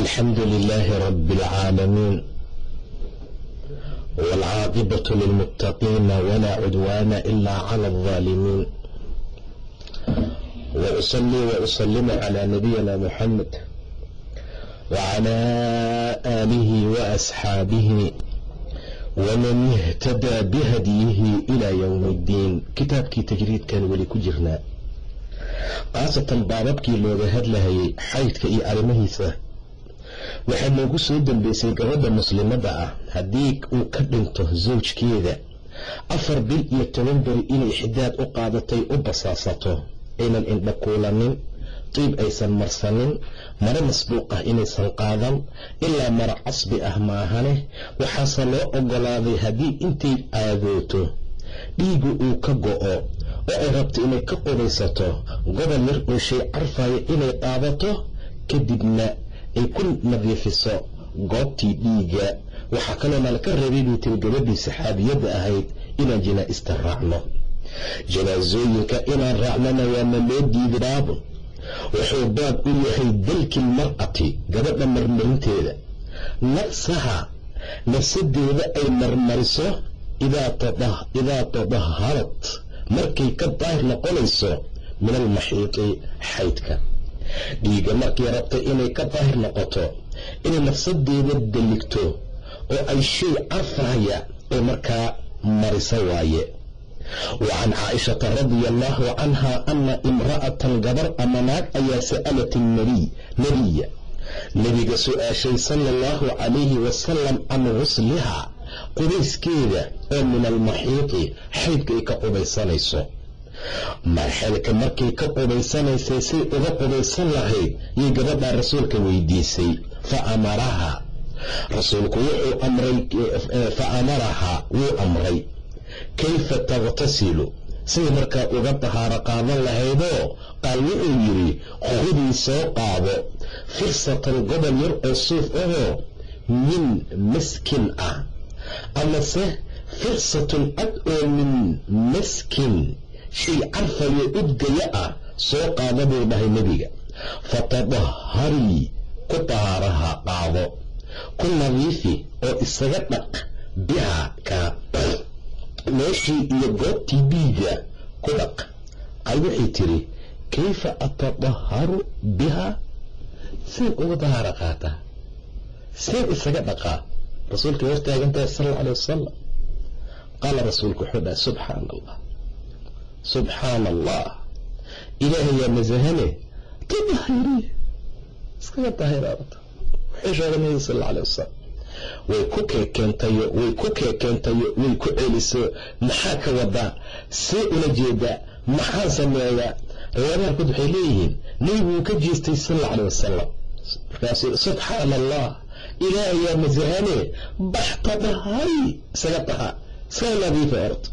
الحمد لله رب العالمين والعاقبة للمتقين ولا عدوان إلا على الظالمين وأصلي وأسلم على نبينا محمد وعلى آله وأصحابه ومن اهتدى بهديه إلى يوم الدين كتابكي تجريد كان ولي كجرنا khaasatan baababkii looga hadlahayay xaydka iyo arrimahiisa waxaa noogu soo dambeysay gabadha muslimadda ah haddii uu ka dhinto sawjkeeda afar bil iyo toban beri inay xidaad u qaadatay u basaasato. Aynan indhakuulanin diib aysan marsanin maro masbuuq ah inaysan qaadan ilaa maro casbi ah maahane waxaase loo ogolaaday haddii intay aadooto dhiigu uu ka go'o oo ay rabto inay ka qubaysato gobol yar oo shay carfayo inay qaadato kadibna ay ku nadiifiso goobtii dhiiga waxaa kaloo nalaka reebay bay tiri gabadhii saxaabiyadda ahayd inaan janaa'ista raacno. Janaasooyinka inaan raacnona waana loo diidibaabo wuxuu baab u yahay dalki lmar'ati gabadha marmarinteeda. Nafsaha nafsadeeda ay marmariso idaa tadaharat markay ka daahir noqonayso min almaxiidi xaydka dhiiga markay rabta inay ka daahir noqoto inay nafsadeeda daligto oo ay shay carfaya ay markaa marisa waaye. Wa can caaishata radia allaahu canha ana imra'atan gabar ama naag ayaa sa'alat nabiy nebiya nebiga su'aashay sala allahu calayhi wasalam can gusliha qubayskeeda oo min almaxiidi xaydka ay ka qubaysanayso marxalka markay ka qubaysanaysay say uga qubaysan lahayd yay gabadhaa rasuulka weydiisay fa amaraha. Rasuulku wuxuu amray fa amarahaa wuu amray. Kayfa taqtasilu siday markaa uga dahaaro qaadan lahaydoo qaal wuxuu yidhi khudii soo qaado. Firsatan gobol yar oo suuf ahoo min maskin ah. Amase firsatun cad oo min maskin shay carfayo udgaya ah soo qaada buu dhahay nebiga. Fatadaharii ku dahaaraha qaado ku nadiifi oo isaga dhaq biha ka meeshii iyo goobtii dhiiga ku dhaq. Qal waxay tiri kayfa atadaharu biha? Seen uga dahaaro qaataa seen isaga dhaqaa rasuulka hor taagantahay sal alla alay wasalam qaala rasuulku wuxuu dhahay subxaana allah subxaana allah ilaahayaa nasahane tadahiri iskaga dahiraabata waxay sheegay nabiga sal alla alay wasalam way ku keekeentayo way ku keekeentayo way ku celiso maxaa ka wadaa see ula jeedaa maxaa sameeyaa riwaayadaha qaarkood waxay leeyihiin nebigu wuu ka jeestay sal alla alay wasalam markaasuu subxaana allah ilaahayaa nasahane baxtadahari isaga dahaa isaga nadiifa orta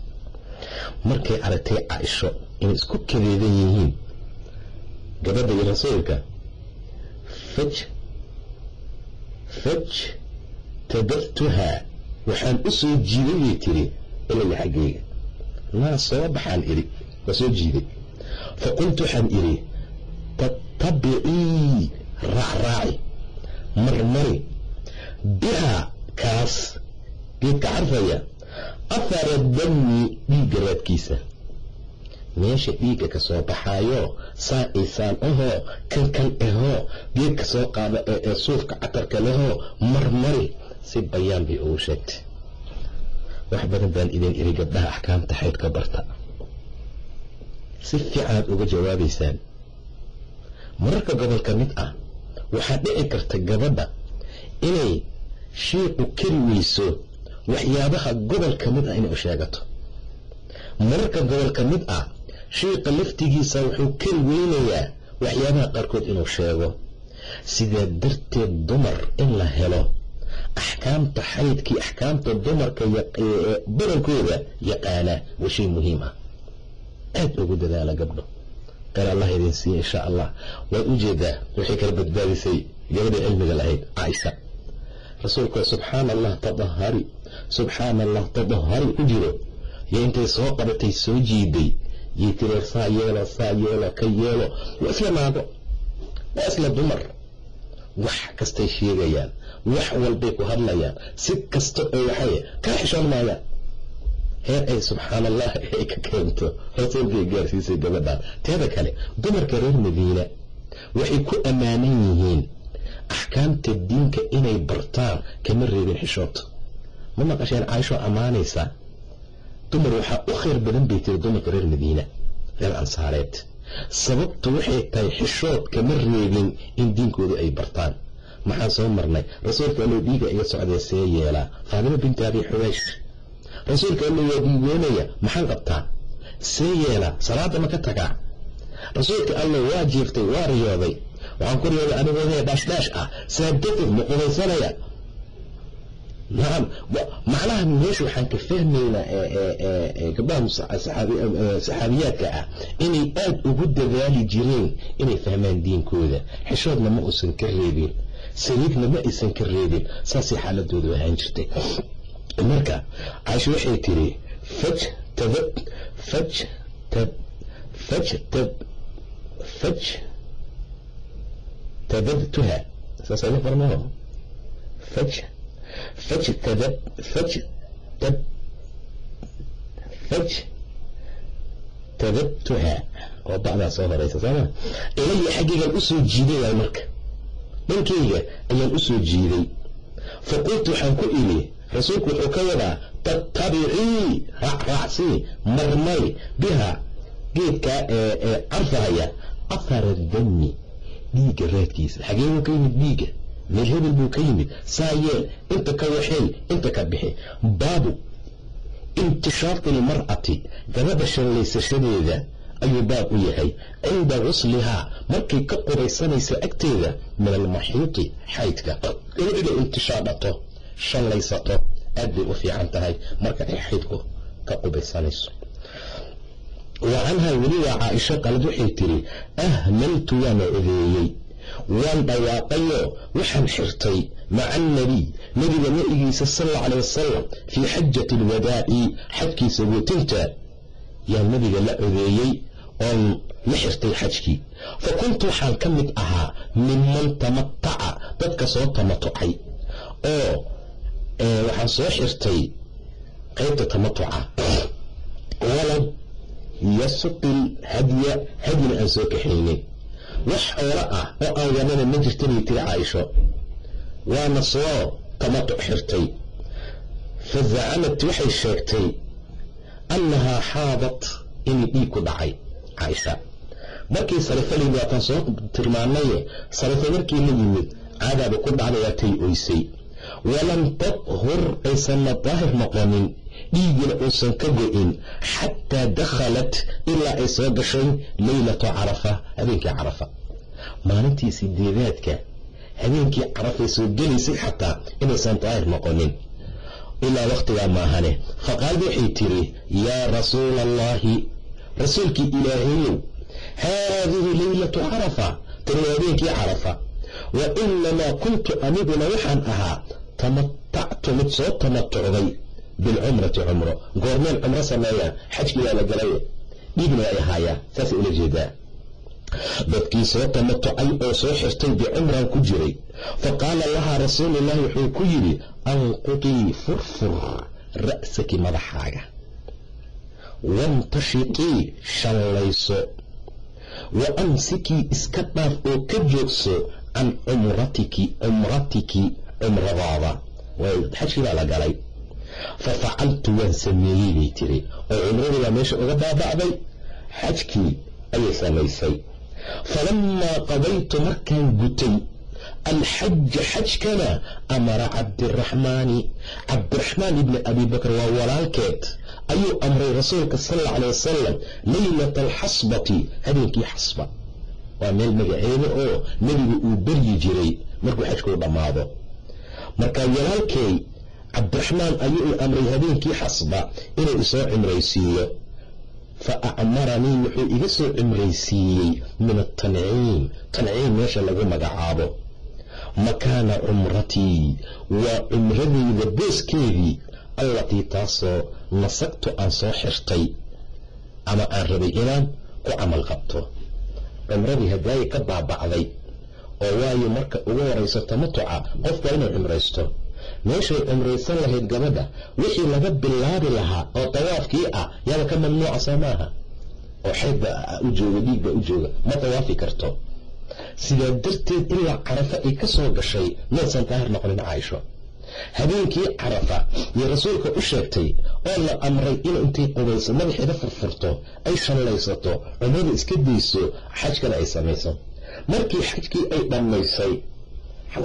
markay aragtay caaisho inay isku kadeedan yihiin. Gabadha iyo rasuulka faj faj tadaftuhaa waxaan u soo jiiday bay tiri ilaya xaggeyga. Naa soo baxaan idhi waa soo jiiday. Fa qultu waxaan idhi tattabicii raacraaci marmari biha kaas geedka carfaya afara dami dhiigga raadkiisa meesha dhiigga ka soo baxaayo saa isaan ahoo kan kan ahoo geedka soo qaada ee suufka catarka lehoo marmari si bayaan bay ugu sheegtay. Wax badan baan idin iri gabdhaha axkaamta xaydka barta. Si fiicanaad uga jawaabaysaan. Mararka gobolka mid ah waxaa dhici karta gabadha inay shiiqu kari weyso waxyaabaha gobol ka mid ah inay u sheegato. Mararka gobol ka mid ah shiiqa laftigiisa wuxuu kari weynayaa waxyaabaha qaarkood inuu sheego. Sidaa darteed dumar in la helo? Axkaamta xaydkii axkaamta dumarka badankooda yaqaana waa shay muhiim ah. Aada ugu dadaala gabdho. Qeer allah idin siiya insha allah. Waad u jeedaa waxay kala badbaadisay gabadha cilmiga lahayd caaisha rasuulku subxaana allah tadahari subxaana allah tadahari ku jiro. Yo intay soo qabatay soo jiiday. Yay tiri saa yeelo saa yeelo ka yeelo. Waa isla naago waa isla dumar. Wax kastay sheegayaan wax walbay ku hadlayaan. Si kasta oo waxay kaa xishoon maayaan. Heer ay subxaan allah ay ka keento. Rasuulkay gaarsiisay gabadhaan. Teeda kale dumarka reer madiina waxay ku ammaanan yihiin axkaamta diinka inay bartaan kama reebin xishood ma maqasheen caaishoo ammaanaysaa dumar waxaa u khayr badan bay tiri dumarka reer madiina reer ansaareed. Sababtu waxay tahay xishood kama reebin in diinkooda ay bartaan. Maxaan soo marnay rasuulka allow dhiiga iga socdee see yeelaa faadimo binti abi xubaysh rasuulka allow waa diigoonaya maxaan qabtaa? See yeelaa salaada ma ka tagaa? Rasuulka allow waa jiiftay waa riyooday waxaan ku riyooday anigoo hee dhaashdhaash ah saa darteed ma qubaysanaya nacam macnaha meesha waxaan ka fahmaynaa gabdhaha saxaabiyaadka ah inay aada ugu dadaali jireen inay fahmaan diinkooda. Xishoodna ma uusan ka reebin saliidna ma aysan ka reebin saasay xaaladoodu ahaan jirtay. Marka caasho waxay tiri faj tabad faj faj faj tabadtuha saasa la qormaho faj fajtadab fajtab faj tadabtuha oo bacdaa soo horaysa sooma ilaya xaggaygaan u soo jiiday marka dhankayga ayaan u soo jiiday fa qultu waxaan ku idhi rasuulku wuxuu ka wadaa tattabicii raacraacsii marmay biha geedkaa ee carfahaya afara dami dhiigga raadkiisa xagee buu ka yimid dhiigga meel hebel buu ka yimid saa yeel inta ka waxeey inta ka bixi baabu intishaaqi ilmar'ati gabadha shallaysahadeeda ayuu baab u yahay cinda guslihaa markay ka qubaysanaysa agteeda min almaxiiti xaydka gabadh inay intishaadhato shallaysato aad bay u fiican tahay marka ay xaydku ka qubaysanayso wa canhaa weliba caaisho qalad waxay tiri ahmaltu waana odeeyey waan dhawaaqayo waxaan xirtay maca annabiy nebiga na'igiisa sal calay wasalam fii xajati alwadaaci xajkiisa gootinta yaa nebiga la odeeyey oon la xirtay xajkii fa kuntu waxaan ka mid ahaa minman tamataca dadka soo tamatucay. Oo waxaan soo xirtay qaybta tamatuca yasuqil hadya hadyina aan soo kaxaynin wax xoolo ah oo aan wadana ma jirta bay tiri caaisho waana soo tamatuc xirtay. Fa zacamat waxay sheegtay annahaa xaadat inay dhiig ku dhacay caaisha markii sarifo layimid waataan soo tilmaanaye sarifo markii la yimid caadaaba ku dhacday waatay oysay. Walam tadhur aysanna daahir noqonin dhiigina uusan ka go-in xataa dakhalat ilaa ay soo gashay leylata carafa habeenkii carafa. Maalintii sideedaadka habeenkii carafay soo gelaysay xataa inaysan daahir noqonin. Ilaa wakhtigaa maahane faqaalad waxay tiri yaa rasuula allaahi rasuulkii ilaahayow haadihi leylatu carafa tani waa habeenkii carafa. Wa inamaa kuntu aniguna waxaan ahaa tamatactu mid soo tamatucday bilcumrati cumro goormeen cumro sameeyaa xajkii la galay dhiigna waa ahaayaa saasay ula jeedaa dadkii soo tamatucay oo soo xirtay bicumran ku jiray fa qaala lahaa rasuulullaahi wuxuu ku yidhi anqutii furfur ra'saki madaxaaga wantashiqii shallayso wa amsikii iska dhaaf oo ka joogso can cumratiki cumratiki cumradaada xajkii baa la galay fa facaltu waan sameeyey bay tiri oo cumradii baa meesha uga baaba'day xajkii ayay samaysay falamaa qadaytu markaan gutay alxaja xajkana amara cabdiraxmaani cabdiraxmaan ibni abi bakr waa walaalkeed ayuu amray rasuulka sal alla alay wasalam leylata alxasbati habeenkii xasba waa meel magaceeda oo nebigu uu beryi jiray markuu xajkuu dhammaado marka walaalkay cabdiraxmaan ayuu i amray habeenkii xasba inuu isoo cimraysiiyo. Fa acmaranii wuxuu iga soo cimraysiiyey min atanciim tanciim meesha lagu magacaabo. Makaana cumratii? Waa cumradayda booskeedii. Allatii taasoo nasagtu aan soo xirtay. Ama aan rabay inaan ku camal qabto. Cumradii hadaayi ka baaba'day oo waayo marka ugu horayso tamatuca qofka inuu cumraysto meeshay cumraysan lahayd gabadha wixii laga bilaabi lahaa oo dawaafkii ah yaaba ka mamnuuca soo maaha. Oo xaydba u jooga dhiigba u jooga ma dawaafi karto. Sidaa darteed ilaa carafa ay ka soo gashay maysan daahir noqonin caaisho habeenkii carafa iyo rasuulka u sheegtay oo la amray in intay qubayso madaxeeda furfurto ay shallaysato cumrada iska dayso xajkana ay samayso. Markii xajkii ay dhammaysay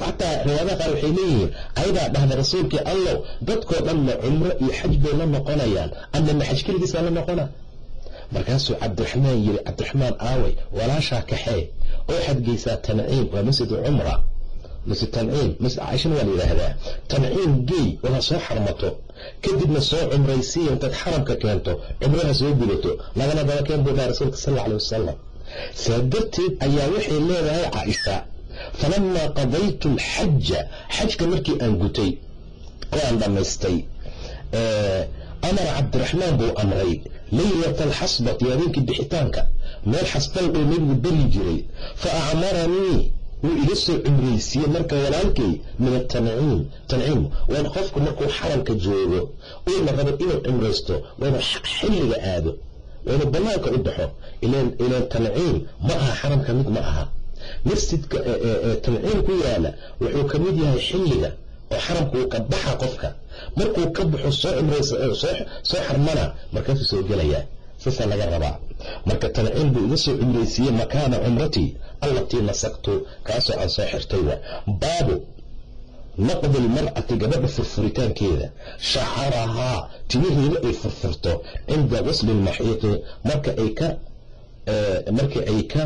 xataa riwaayadaha qaar waxay leeyihiin ayadaa dhahda rasuulkii allow dadkoo dhanna cumro iyo xaj bay la noqonayaan. Annana xaj keligiisaa la noqona markaasuu cabdiraxmaan yiri cabdiraxmaan aaway walaashaa kaxee oo waxaad geysaa tanciim waa masjidu cumra masjid tanciim masjid caaishana waa la yidhaahdaa. Tanciim geey wala soo xarmato. Kadibna soo cumraysiiya intaad xaramka keento cumraha soo gudato lagana daba keen buu dhaha rasuulka sal alla alay wasalam saa darteed ayaa waxay leedahay caaisha falamaa qadaytu alxaja xajka markii aan gutay oo aan dhammaystay amara cabdiraxmaan buu amray laylata alxasbati habeenkii bixitaanka meel xasbal oo nebigu beri jiray fa acmaranii wuu iga soo cumraysiiyey marka walaalkay min atanciim tanciim waan qofku markuu xaramka joogo uuna rabo inuu cumraysto waa inuu xilliga aado waa inuu banaanka u baxo ilaan tanciim ma aha xaramka mid ma aha masjidka tanciim ku yaalla wuxuu ka mid yahay xilliga oo xaramka uu ka baxa qofka. Markuu ka baxo soo cumraysoo xarmana markaasuu soo gelayaa saasaa laga rabaa. Marka tanciim buu iga soo cumraysiiyey makaana cumratii allatii nasagtu kaasoo aan soo xirtaywa baabu naqdi almar'ati gabadha furfuritaankeeda. Shacarahaa timiheeda ay furfurto cinda qusli lmaxiiqi marka ay ka markii ay ka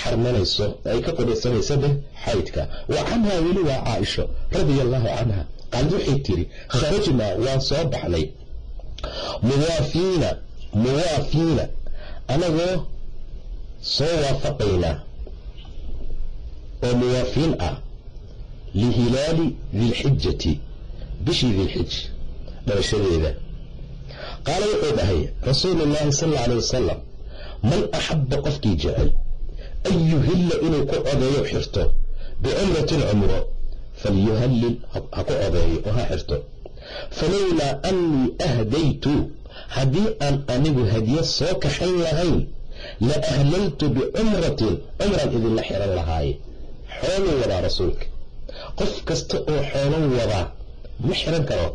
xarmanayso ay ka qudhaysanayso beh xaydka. Wa canhaa weli waa caaisho radia allahu canha. Qaalid waxay tiri kharajnaa waan soo baxnay. Muwaafiina muwaafiina anagoo soo waafaqaynaa oo muwaafiin ah. Lihilaali dilxijati bishii dilxij dhalashadeeda qaala wuxuu dhahay rasuulu llaahi sal alla alay wasalam man axabba qofkii jecel an yuhilla inuu ku codeeyo xirto bicumratin cumro falyuhallil ha ku codeeyo oo ha xirto falowlaa annii ahdaytu haddii aan anigu hadiye soo kaxayn lahayn la ahlaltu bicumratin cumran idinla xiran lahaaye xooluu wadaa rasuulka qof kasta oo xoolo wadaa ma xiran karo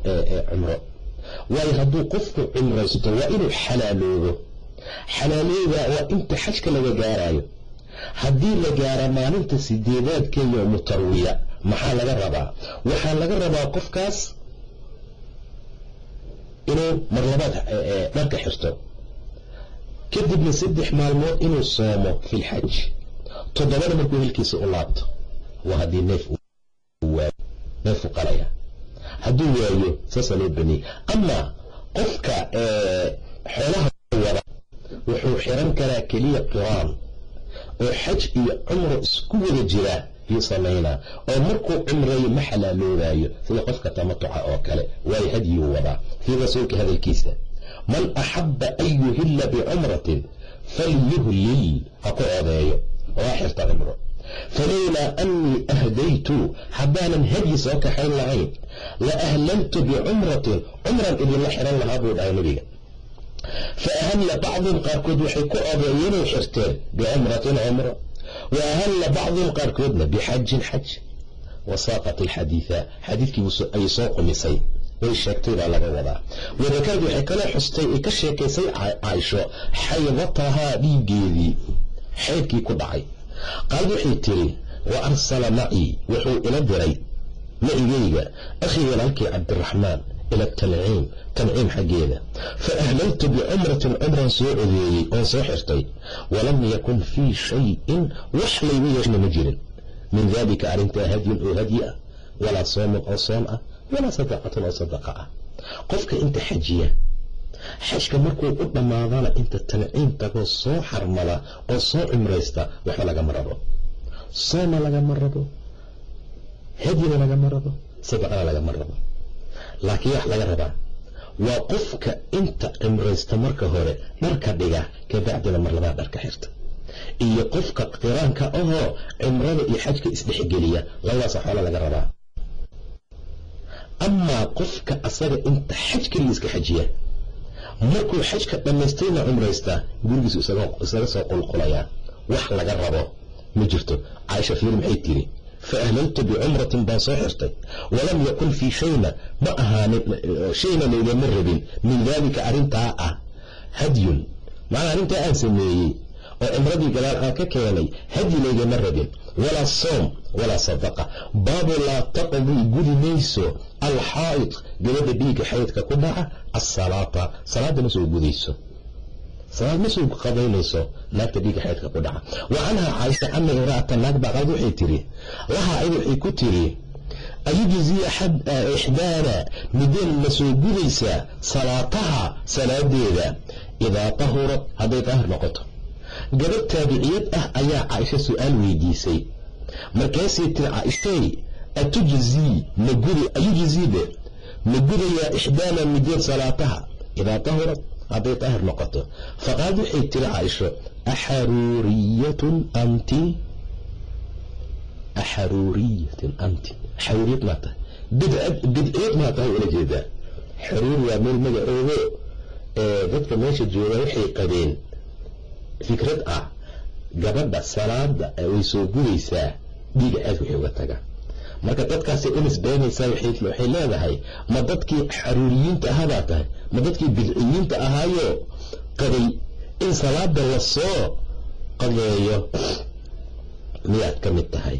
cumro waayo hadduu qofku cumraysto waa inuu xalaaloobo xalaalooda waa inta xajka laga gaaraayo haddii la gaara maalinta sideedaadkeeyo mutarwiya maxaa laga rabaa? Waxaa laga rabaa qofkaas inuu mar labaad dharka xirto. Kadibna saddex maalmood inuu soomo fi lxaj toddobada markuu hilkiisa u laabto waa haddii neef waayo neefu qalaya. Hadduu waayo saasaa loo baniyey amaa qofka xoolaha wada wuxuu xiran karaa keliya qiraan oo xaj iyo cumro isku wada jira yuu samaynaa oo markuu cumreeyo ma xalaaloobayo sida qofka tamatuca oo kale waayo hadyuu wadaa. Fii rasuulka hadalkiisa man axabba an yuhilla bicumratin falyuhlil ha ku odeeyo oo ha xirta cumro. Falowlaa annii ahdaytu haddaanan hadyi soo kaxayn lahayn la ahlaltu bicumratin cumran idinla xiran lahaa buu dhahay nebiga fa ahalla bacdum qaarkood waxay ku odeeyeenay xirteen bicumratin cumro wa ahalla bacdum qaarkoodna bixajin xaj wasaaqat alxadiida xadiidkii ayay soo qumisay way sheegtay baa laga wadaa wadakarad waxay kaloo xustay ay ka sheekaysay caaisho xaydatahaa dhiiggeedii xaydkii ku dhacay qaalad waxay tiri wa arsala macii wuxuu ila diray macigayga akhii walaalkii cabdiraxmaan ila tanciim tanciim xaggeeda. Fa ahlaltu bicumratin cumran soo codeeyey oon soo xirtay walam yakun fii shayin wax laygu yeeshna ma jirin. Min daalika arrintaa hadyun oo hadyi ah walaa soomun oo soon ah walaa sadaqatun oo sadaqa ah. Qofka inta xajiya xajka markuu u dhammaadana inta tanciim tagoo soo xarmada oo soo cumraysta waxba lagama rabo. Sooma lagama rabo hadyina lagama rabo sadaqana lagama rabo laakiin wax laga rabaa. Waa qofka inta cimraysta marka hore dharka dhiga kabacdina mar labaad dharka xirta. Iyo qofka qiraanka ahoo cimrada iyo xajka isdhexgeliya labadaasa xoola laga rabaa. Amaa qofka asaga inta xaj keliga iska xajiya markuu xajka dhammaystirna cumraystaa gurigiisu isaga soo qulqulayaa. Wax laga rabo ma jirto. Caaisha fiir maxay tiri fa ahlaltu bicumratin baan soo xirtay walam yakun fii shayna ma ahaanin shayna laygama rabin min daalika arrintaa ah hadyun macnaa arrintaa aan sameeyey oo cumradii gadaal aan ka keenay hadyi laygama rabin walaa soom walaa sadaqa baabu laa taqdii gudi mayso alxaa'id gabadha dhiigga xaydka ku dhaca asalaata salaada ma soo gudayso salaad ma soo qadaynayso naagta xaydka ku dhaca. Wa canhaa caaisha ana imra'ata naag baqaad waxay tiri. Lahaa ayada waxay ku tiri. Ayujziya ixdaana mideen ma soo gudaysaa salaataha salaadeeda. Idaa tahurat hadday daahir noqoto. Gabadh taabiciyad ah ayaa caaisha su'aal weydiisay. Markaasay tiri caaishay atujzii magudi ayujziide ma gudayaa ixdaana mideen salaataha. Idaa tahurat hadday daahir noqoto. Faqaad waxay tiri caaisho axaruuriyatun anti axaruuriyatun anti xaruuriyad maa tahay. Bidciyad maa tahay ula jeedaa xaruur waa meel magacoodo dadka meesha jooga waxay qabeen fikrad ah. Gabadha salaada way soo gudaysaa dhiiga aad waxay uga taga marka dadkaasay u nisbeynaysaa waxay leedahay ma dadkii xaruuriyiinta ahaabaa tahay? Ma dadkii bidciyiinta ahaayo? Qabay in salaada la soo qadeeyo. Miyaad ka mid tahay.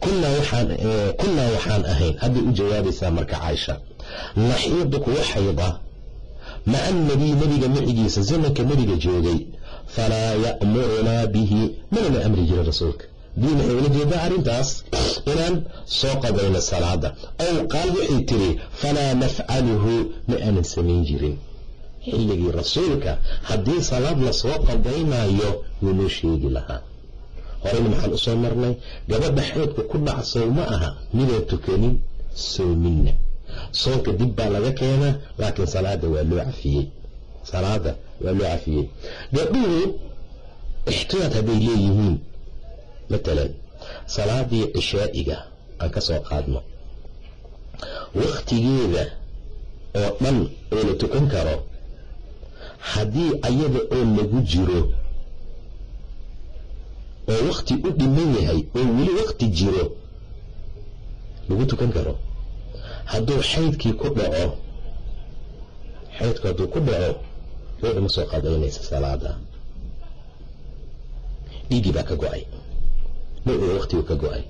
Kunnaa waxaan ahayn hadday u jawaabaysaa marka caaisha naxiidu kuwa xayda maca nebiga micigiisa zamanka nebiga joogay falaa ya'murunaa bihi manana amri jirin rasuulka dii maxay ula arrintaas? Inaan soo qadayno salaada ow qaal waxay tiri falaa nafcaluhu ma aanan samayn jirin. Xilligii rasuulka haddii salaad la soo qadaynaayo wuu noo sheegi lahaa. Horeyna maxaan u soo marnay gabadha xeydka ku dhacsow ma aha midaan tukanin soominna soonka dib baa laga keenaa laakiin salaada waa loo cafiyey. Salaada waa loo cafiyey. Gabdhuhu ixtiyaad hadday leeyihiin matalan salaadii cishaa'iga aan ka soo qaadno wakhtigeeda oo dhan oo la tukan karo haddii ayada oo lagu jiro oo wakhti u dhiman yahay oo weli wakhti jiro lagu tukan karo. Hadduu xaydkii ku dhaco xaydku hadduu ku dhaco ruuxu ma soo qadaynaysa salaada. Dhiiggii baa ka go'ay oga wakhtigu ka go'ay.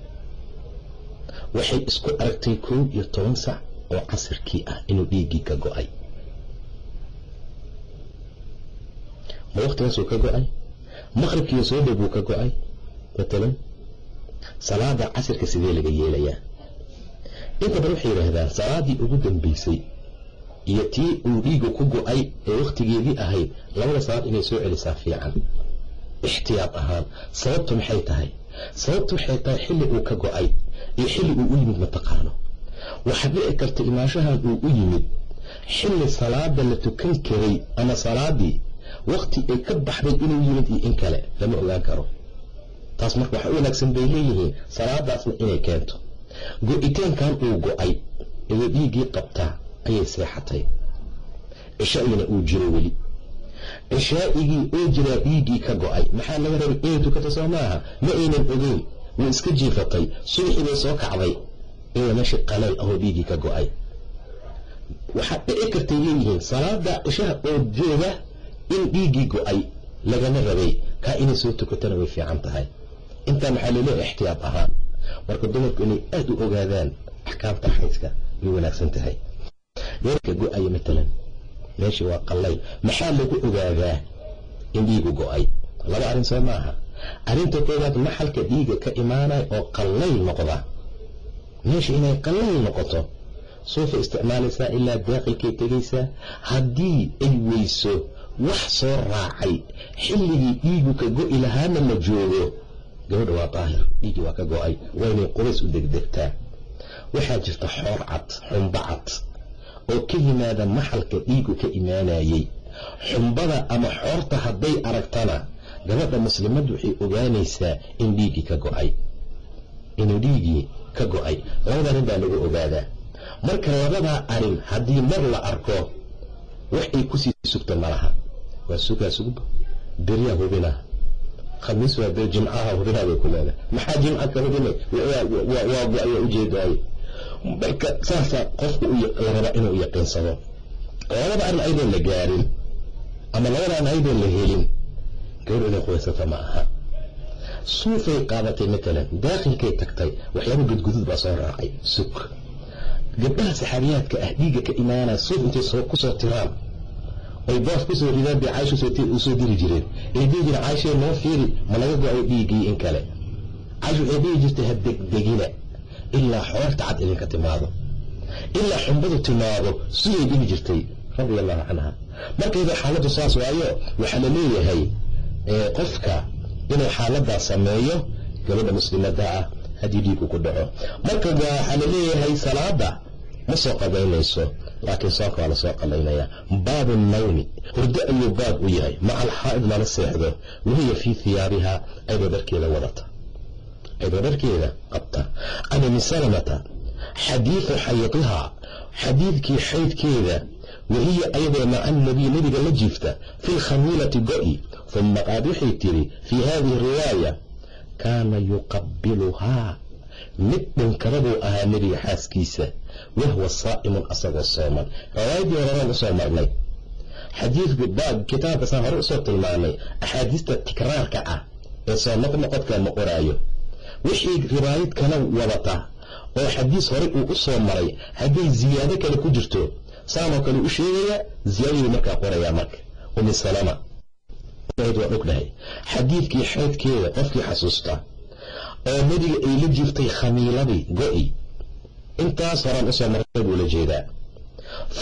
Waxay isku aragtay kow iyo toban sac oo casirkii ah inuu dhiiggii ka go'ay. Ma wakhtigaasuu ka go'ay? Maqribkiiyo soo buu ka go'ay? Matalan salaada casirka sidee laga yeelayaa? Inta badan waxay yidhaahdaan salaadii ugu dambaysay iyo tii uu dhiigu ku go'ay ee wakhtigeedii ahayd labada salaad inay soo celisaa fiican. Ixtiyaad ahaan sababtu maxay tahay sababtu waxay tahay xilli uu ka go'ay iyo xilli uu u yimid mataqaano waxaa dhici karta imaashahan uu u yimid xilli salaada la tukan karay ama salaadii wakhti ay ka baxday inuu yimid iyo in kale lama ogaan karo. Taas marka waxa u wanaagsan bay leeyihiin salaadaasna inay keento. Go-itaankan uu go'ay iyadoo dhiiggii qabtaa ayay seexatay. Cishaa'igina uu jiro weli cishaa'igii oo jiraa dhiiggii ka go'ay. Maxaa laga rabay inay tukato soo maaha. Ma aynan ogeyn. Way iska jiifatay subaxii bay soo kacday. Ina meesha qaleel ahoo dhiiggii ka go'ay. Waxaa dhici kartay leeyihiin salaada cishaha oo jooga in dhiiggii go'ay lagama rabay. Kaa inay soo tukatana way fiican tahay. Intaa maxaa laleeya ixtiyaad ahaan. Marka dumarku inay aada u ogaadaan axkaamta xaydka way wanaagsan tahay. Gabarka go'aya matalan meeshii waa qallayl maxaa lagu ogaadaa in dhiigu go'ay? Laba arrin soo maaha. Arrinta koowaad maxalka dhiiga ka imaanaya oo qallayl noqda? Meesha inay qallayl noqoto suufa isticmaalaysaa ilaa daaqilkay tegaysaa haddii ay weyso wax soo raacay xilligii dhiigu ka go-i lahaana la joogo. Gabadha waa daahir dhiiggii waa ka go'ay. Waa inay qubays u degdegtaa. Waxaa jirta xoor cad xumbo cad oo ka yimaada maxalka dhiigu ka imaanayey. Xumbada ama xoorta hadday aragtana gabadha muslimaddu waxay ogaanaysaa in dhiiggii ka go'ay. Inuu dhiiggii ka go'ay. Labada arrin baa lagu ogaadaa. Marka labadaa arrin haddii mar la arko wax ay ku sii sugta malaha. Waa sugaa sugba beryaa hubina khamiis waa ber jimcaha hubinaa bay ku leedahay. Maxaa jimca ka hubinay? Waa go'aya marka saasaa qofku la rabaa inuu yaqiinsado labada arrin aydoon la gaarin ama labada arrin aydoon la helin gabadh inay qubaysata ma aha. Suufay qaadatay matalan daakilkay tagtay waxyaaba gudgudud baa soo raacay sug. Gabdhaha saxaabiyaadka ah dhiigga ka imaanaya suuf intay ku soo tiraan. Oy boof ku soo ridaan bay caaisha u soo diri jireen. Ay dhihi jireen caaisha noo fiiri ma laga go'ay dhiiggii in kale. Caaisha waxay dhihi jirtay ha degdegina ilaa xoorta cad idinka timaado. Ilaa xumbadu timaado sugay dhihi jirtay radia allahu canha markayda xaaladdu saas waayo waxaa la leeyahay qofka inuu xaaladaa sameeyo gabadha muslimada ah haddii dhiigu ku dhaco. Marka waxaa la leeyahay salaada ma soo qadaynayso laakiin soonka waa la soo qalaynaya baabu nawmi hurdo ayuu baab u yahay. Maca alxaa'id lala seexdo wahiya fii hiyaabiha ayadoo dharkeeda wadata ayadoo dharkeeda qabta. Can umi salamata xadiidu xaydihaa xadiidkii xaydkeeda wahiya ayadoo maca anabiy nebiga la jiifta fi lkhamiilati go-i uma qaad waxay tiri fii hadihi riwaaya kaana yuqabiluhaa mid dhinkada buu ahaa nebiga xaaskiisa wahwa saa'imun asagoo sooman. Riwaayaddii horeraan u soo marnay. Xadiidku kitaabkasaan hore u soo tilmaanay axaadiista tikraarka ah ee soo noqnoqodka ma qoraayo wixii riwaayad kala wadata oo xadiis horey uu u soo maray hadday ziyaado kale ku jirto saanoo kale u sheegaya ziyaadadii markaa qorayaa marka. Umi salama waa ognahay xadiidkii xeydkeeda qofkii xasuusta oo nebiga ay la jirtay khamiiladii go-i intaas horaan u soo martay buu la jeedaa.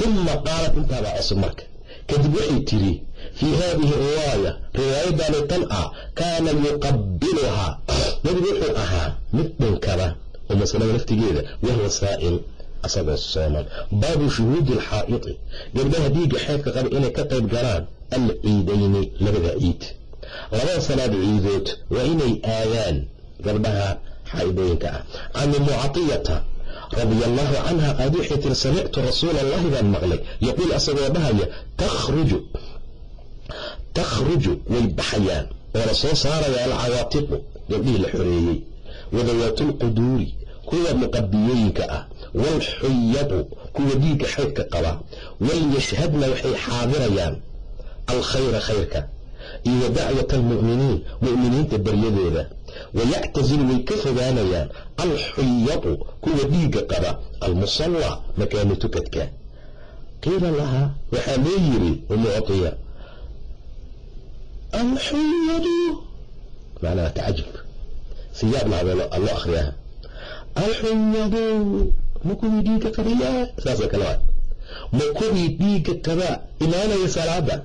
Uma qaalat intaabaa cusub marka kadib waxay tiri fii haadihi riwaaya riwaayadani tan ah kaana yuqabiluhaa nebigu wuxuu ahaa mid dhinkada oo masalada laftigeeda wahwa saa'il asagoo sooman baabu shuhuudi alxaa'idi gabdhaha dhiigga xeydka qaba inay ka qayb galaan alciidayni labada ciid labada salaad ciidood waa inay aadaan gabdhaha xaa'idooyinka ah can mucatiyata radia allahu canha qaad waxay tiri samictu rasuula allahi baan maqlay. Yaquul asagoo dhahaya takhruju takhruju way baxayaan. Oo la soo saaraya alcawaatiqu gabdhihii la xoreeyey. Wadawaatu lquduuri kuwa muqabiyooyinka ah. Waalxuyadu kuwa dhiigga xaydka qaba. Walyashhadna waxay xaadirayaan alkhayra khayrka. Iyo wa dacwata almu'miniin mu'miniinta baryadooda wayactasilu way ka fogaanayaan alxuyadu kuwa dhiigga qaba almusallaa makaanu tukadka qiila lahaa waxaa loo yiri umuctiya alxuyadu macnaha tacajub siyaab lahabee loo akhriyaha alxuyadu ma kuwii dhiigga qabayaa saasoo kale ma kuwii dhiigga qaba imaanaya salaada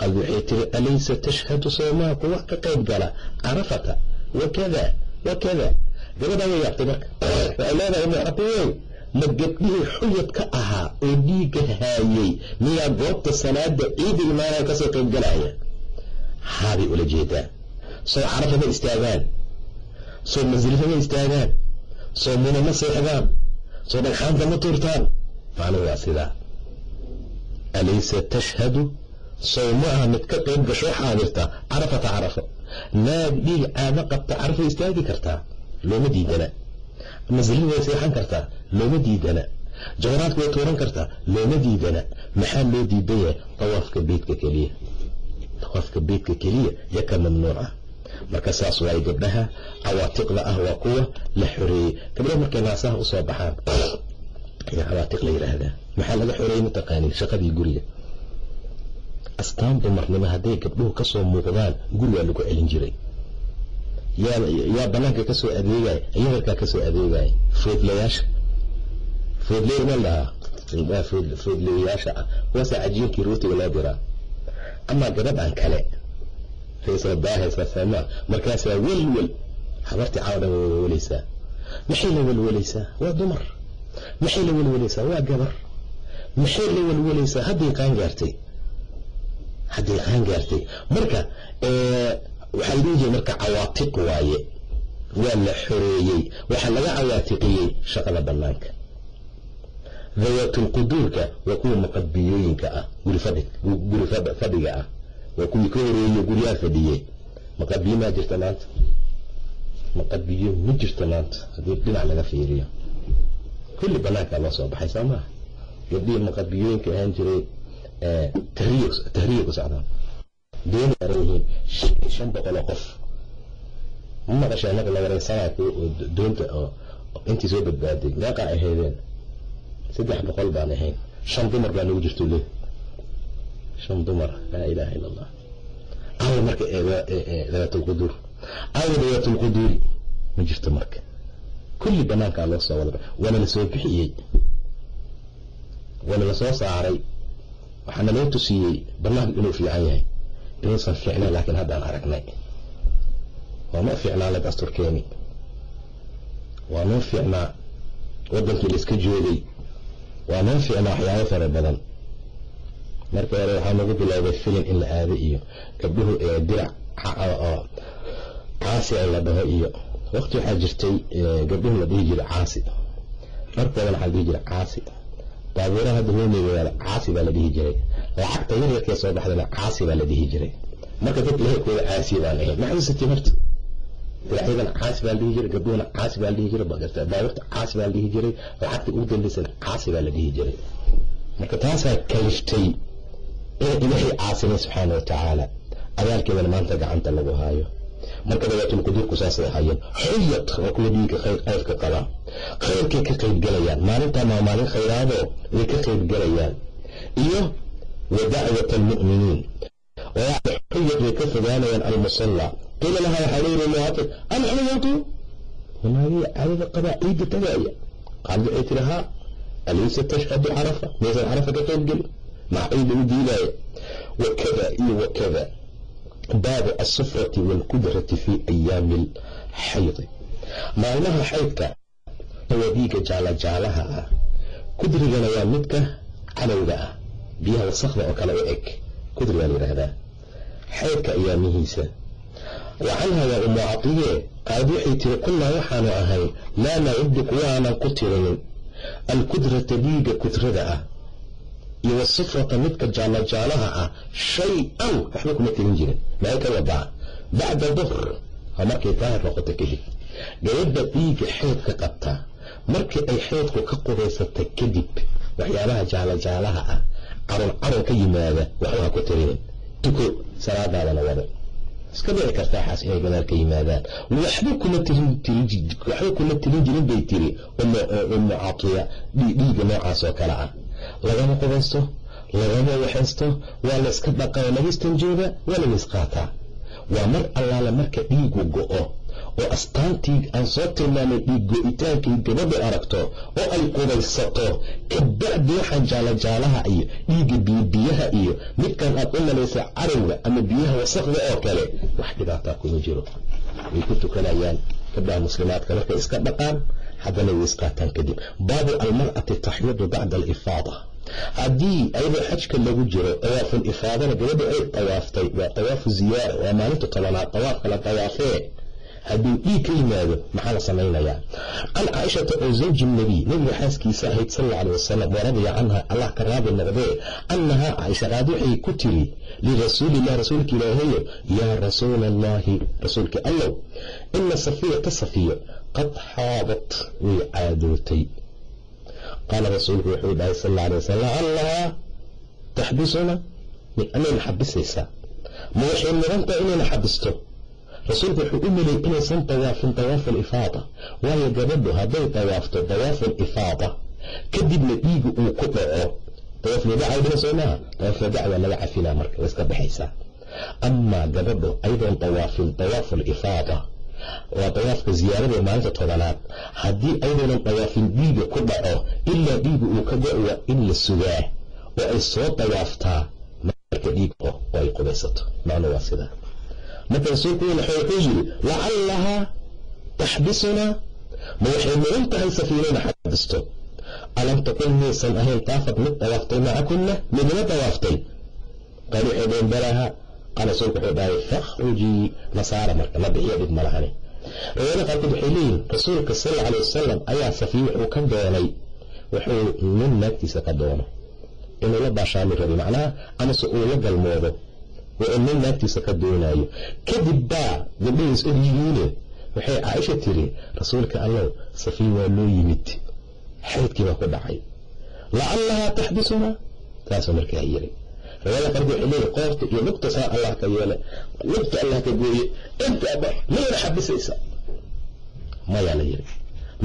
qad waxay tiri alaysa tashhadu soomaa kuwa ka qayb gala carafata wakada wakada gabadhaa way yaabtay marka waxay leedahay mucatiyow ma gabdhihii xuyad ka ahaa oo dhiigga haayey miyaa goobta salaada ciida imaanaya ka soo qayb galaya haabay ula jeedaa soo carafa ma istaagaan soo masrifa ma istaagaan soo muna ma seexdaan soo dhagxaanta ma tuurtaan macnuhu waa sidaa alaysa tashhadu sow ma aha mid ka qayb gasho xaadirta carafata carafo. Naag dhiig caado qabta carafo istaagi kartaa looma diidana. Masrif way seexan kartaa looma diidana. Jawraadka way tuuran kartaa looma diidana. Maxaa loo diidan yahay tawaafka beydka keliya? Tawaafka beydka keliya ya ka mamnuuca marka saas waaye gabdhaha cawaatiqda ah waa kuwa la xoreeyey gabdhaha markay naasaha u soo baxaan cawaatiq la yidhaahdaa maxaa laga xoreeyey mataqaanin shaqadii guriga astaan dumarnimo hadday gabdhuhu ka soo muuqdaan gurigaa lagu celin jiray. Yaa banaanka ka soo adeegaya yadarkaa ka soo adeegaya foodlayaasha foodley ma lahaa foodleyaasha ah. Kuwaasa cajiinkii rootiga loo diraa. Amaa gabadhan kale. Faysla daahaysa soomaa markaasaa welwel habartii caawadhan way welweleysaa maxay la welweleysaa waa dumar. Maxay la welweleysaa waa gabar. Maxay la welweleysaa hadday qaan gaartay hadday qaan gaartay. Marka waxaa jiray marka cawaatiq waaye. Waa la xoreeyey. Waxaa laga cawaatiqiyey shaqada banaanka dawaatulquduurka waa kuwa maqabiyooyinka ah guri fadhiga ah. Waa kuwii ka horeeye guryaha fadhiye maqabiyo maa jirta maanta. Maqabiyo ma jirta maanta. Haddii dhinac laga fiiriyo. Kulli banaankaa loo soo baxay soo maaha gabdhihii maqabiyooyinka ahaan jiray tahriya ku socdaan. Dooni aran yihiin shan boqol oo qof. Ma maqashay anaga la soo badbaaday. Meeqaa ahaydeen saddex boqol baan ahayn. Shan dumar baa nagu jirto le shan dumar. Laa ilaaha ila allah awa marka dawaatulquduur awa dawaatulquduuri ma jirto marka. Kulli banaankaa loo soo wada waana la soo bixiyey. Waana la soo saaray waxaana loo tusiyey banaanku inuu fiican yahay. Inuusan fiicnayn laakiin haddaan aragnay. Waa noo fiicnaa lag asturkeeni waa noo fiicnaa wadankii la iska joogay. Waa noo fiicnaa waxyaabo fara badan. Marka hore waxaa nagu bilowday filin in la aado iyo gabdhuhu dirac oo caasi in la dhaho iyo waqti waxaa jirtay gabdhuhu la dhihi jiray caasi. Dharkoodana waxaa la dhihi jiray caasi baabuuraha hadda hoomeyga caasi baa la dhihi jiray. Lacagta yaryarkee soo baxdana caasi baa la dhihi jiray. Marka dadka leherkooda caasi baan ahayn maxuusati marta? Diracyadan caasi baa la dhihi jiray gabdhuhuna caasi baa la dhihi jiray baabuurta caasi baa la dhihi jiray lacagta ugu dambaysana caasi baa la dhihi jiray. Marka taasaa kaliftay in ilaahay caasinay subxaana watacaala abaalkeedana maanta gacanta lagu haayo. Marka dawaatulquduurku saasay ahaayeen xuyad waa kuwa dhiigga khayrka qabaa khayrkay ka qaybgelayaan maalintan waa maalin khayraadoo way ka qaybgelayaan iyo wa dacwat almu'miniin. Xuyad way ka fogaanayaan almusalla. Qiila lahaa waxaa leeyihi muwaafid alxuyadu wanaagii cadada qabaa ciidda tagaaya qaalad waxay tiri haa alaysa tashhadu carafa? Maysan carafa ka qaybgelin max ciidda u diidaaya. Wakada iyo wakada baabu asufrati waalkudrati fi ayaami alxaydi maalmaha xaydka waa dhiiga jaalajaalaha ah. Kudrigana waa midka calowga ah. Biyaha wasakda oo kale u eg. Kudrigaa la yidhaahdaa. Xaydka ayaamihiisa wa canha waa umu catiye. Qaalad waxay tiri kunnaa waxaanu ahayn laa nacudu kuwa aanan ku tirinin alkudrata dhiiga kudrada ah. Iyo wasufrata midka jaalajaalaha ah shay-an. Waxba kuma tirin jirin. Wadaa bacda duhr waa markay daahir noqoto kadib gabadha dhiiga xeydka qabta markii ay xeydku ka qubaysata kadib waxyaabaha jaalajaalaha ah carun carun ka yimaada waxba ha ku tirinin tuko salaadaadana wado iska dhici kartaa xaas inay gadaal ka yimaadaan. Waxba kuma waxba kuma tirin jirin bay tiri. Umu catiya dhiiga noocaas oo kale ah. Lagama qubaysto lagama waxaysto waa la iska dhaqaa laga istanjooda waa laga isqaataa waa mar allaala marka dhiigu go-o oo astaantii aan soo tilmaamay dhiig go-itaankii gabadha aragto oo ay qubaysato kabacdi waxaan jaalajaalaha iyo dhiigga biyobiyaha iyo midkan aad u malaysa carowga ama biyaha wasakda oo kale wax dhibaataa kuma jiro. Way ku tukanayaan gabdhaha muslimaadka markay iska dhaqaan haddana way isqaataan kadib. Baabu almar'ati taxyadu bacda alifaada. Haddii ayadoo xajka lagu jiro tawaaful ifaadana gabadha ay tawaaftay waa tawaafu ziyaara waa maalinta tobanaad tawaafka la tawaafee hadduu dhiig ka yimaado maxaa la samaynayaa? Can caaishata oo zawji nabiy nabiga xaaskiisa ahayd sal alla alay wasalam waradiya canha allah ka raadi noqdee annahaa caaisha qaad waxay ku tiri lirasuulilah rasuulka ilaahayo yaa rasuula allahi rasuulka allow ina safiyata safiyo qad xaadat way caadootay qaala rasuulku wuxuu dhahay sal alla alay wasalam allah taxbisuna anayna xabisaysaa ma waxay mudantahay inayna xabisto rasuulku wuxuu u melay inaysan tawaafin tawaafu alifaada waayo gabadhu hadday tawaafto tawaafu alifaada kadibna dhiiga uu ku dhaco. Dawaafulwadaac dhina soo maaha dawaafulwadaac waa laga cafinaa marka amaa gabadho ayadoon dawaafin dawaaful ifaada waa dawaafka ziyaarada maalinta tobanaad. Haddii ayadoonan dawaafin dhiiga ku dhaco ilaa dhiiga uu ka go- waa in la sugaa. Oo ay soo dawaaftaa marka dhiig ay qubaysato. Macnu waa sidaa marka rasuulku wuxuu yidhi lacallahaa taxbisunaa ma waxay mudan tahay safiinana xabisto alam takun miyaysan ahayn taafad mid dawaaftay macakunna midna dawaaftay qaal waxay dheen balaaha qaal rasuulku wuxuu dhahay fakhrujii nasaara marka ma bixiya dhib malahani riwaayada qaarkood waxay leeyihiin rasuulka sal alla alay wasalam ayaa safiye wuxuu ka doonay wuxuu nin naagtiisa ka doono inuu la baashaami rabi macnaha amase uu la galmoodo waa in nin naagtiisa ka doonaayo kadib baa gabdhahiis og yihiine waxay caaisha tiri rasuulka allow safiy waa loo yimid xaydkii baa ku dhacay lacallahaa taxbisuna taasuu markaa yiri riwaayada qaarkood waxay qoorta iyo lugta saa allah ka yeele lugta allah ka gooye intaaba mayna xabisaysa mayaa la yiri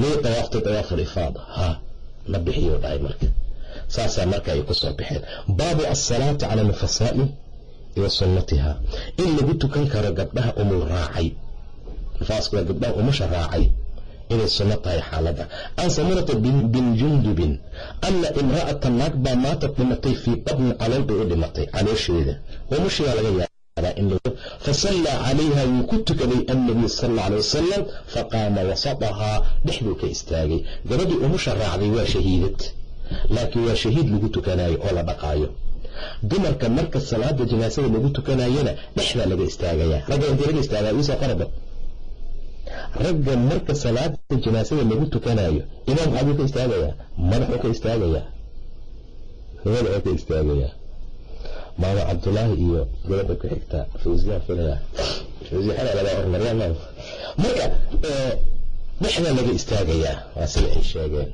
miyay dawaaftay dawaaful ifaada ha na bixiyo dhahay marka saasaa marka ay ku baxeen baabu asalaati cala alnafasaa'i iyo sunnatiha. In lagu tukan karo gabdhaha umul raacay nafaaska waa gabdhaha umusha raacay inay sunno tahay xaaladda. Can samirata bin jundubin ana imra'atan naag baa maatad dhimatay fii badni calool u dhimatay caloosheeda. Umushigaa laga yaabaa in fasallaa calayha wuu ku tukaday annabiy sal alla alay wasalam faqaama wasatahaa dhexduu ka istaagay. Gabadhii umusha raacday waa shahiidad laakiin waa shahiid lagu tukanaayo oo la dhaqaayo dumarka marka salaada janaasada lagu tukanayana dhexdaa laga istaagayaa ragga intii laga istaagaa iisoo qaraba ragga marka salaada janaasada lagu tukanayo imaam xabuu ka istaagayaa madaxuu ka istaagayaa madaxuu ka istaagayaa maama cabdulaahi iyo gabadha ku xigta fawziyaa filaya fawziya xala laga hormarya ma marka dhexdaa laga istaagayaa waa sida ay sheegeen.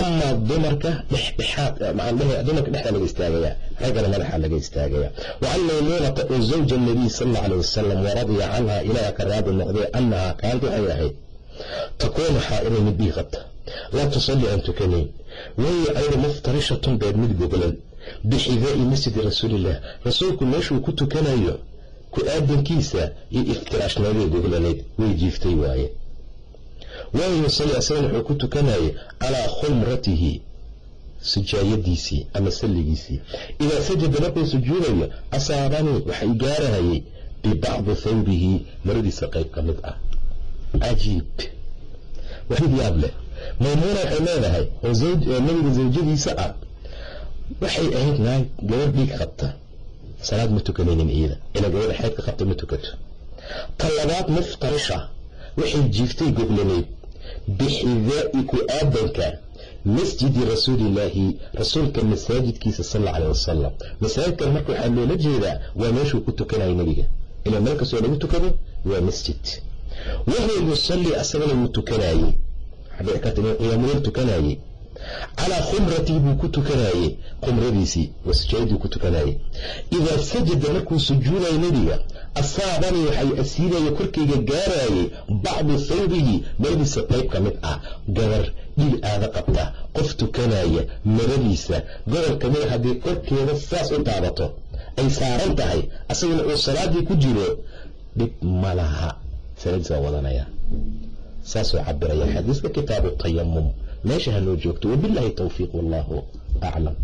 Amaa dumarka dhexdhexaad dumarka dhexdaa laga istaagayaa raggana madaxa laga istaagayaa wacan maymuunata oo zawja nabiy sal alla alay wasalam waradiya canha ilaaha ka raadi noqdee annahaa kaanti waxay ahayd. Takuunu xaa'iday mid bii qabta laa tusalli aan tukanayn wahiy ayda muftarishatun beed mid goglan bixidaa'i masjidi rasuuliillah rasuulku meeshuu ku tukanayo ku aadankiisa iyo iftiraashnaadee goglanayd way jiiftay waaye. Wahuwa yusalli asagan wuxuu ku tukanayay calaa khumratihi sujaayadiisii ama salligiisii idaa sajada markuu sujuudayo asaabanii waxay gaarahayay bibacdi thawbihi maradiisa qayb ka mid ah. Cajiib. Yaab leh. Maymuuna waxay leedahay oo nabiga zawjadiisa ah waxay ahayd naag gabadh dhiig qabta. Salaad ma tukanaynin iyada. Ilaa gabadha xeydka qabta ma tukato. Ta labaad muftarisha waxay jiiftay goglanayd bixidaa'i ku aadanka masjidi rasuulillaahi rasuulka masaajidkiisa sal alla aleh wasalam masaajidkan marka waxaa loola jeedaa waa meeshuu ku tukanaya nebiga. Ilaa meel kastoo lagu tukado waa masjid. Wahuwa yusalli asagana wuu tukanaayey waxaa dhici karta inuu qiyaamuleyl tukanaayey calaa khumratii buu ku tukanaayey khumradiisii waa ku tukanaayey idaa sajada markuu sujuudayo nebiga asaabanii waxay asiibaya korkayga gaaraayey bacdu thawbihi maradiisa qayb ka mid ah gabar dhil aada qabta qof tukanaya maradiisa gobol ka mida haddii korkeeda saas u taabato ay saaran tahay asaguna uu salaadii ku jiro dhib ma laha sanadiisa waa wadanaya saasuu cabiraya xadiiska kitaabu tayamum meesha hanoo joogto wabilaahi towfiiq wallahu aclam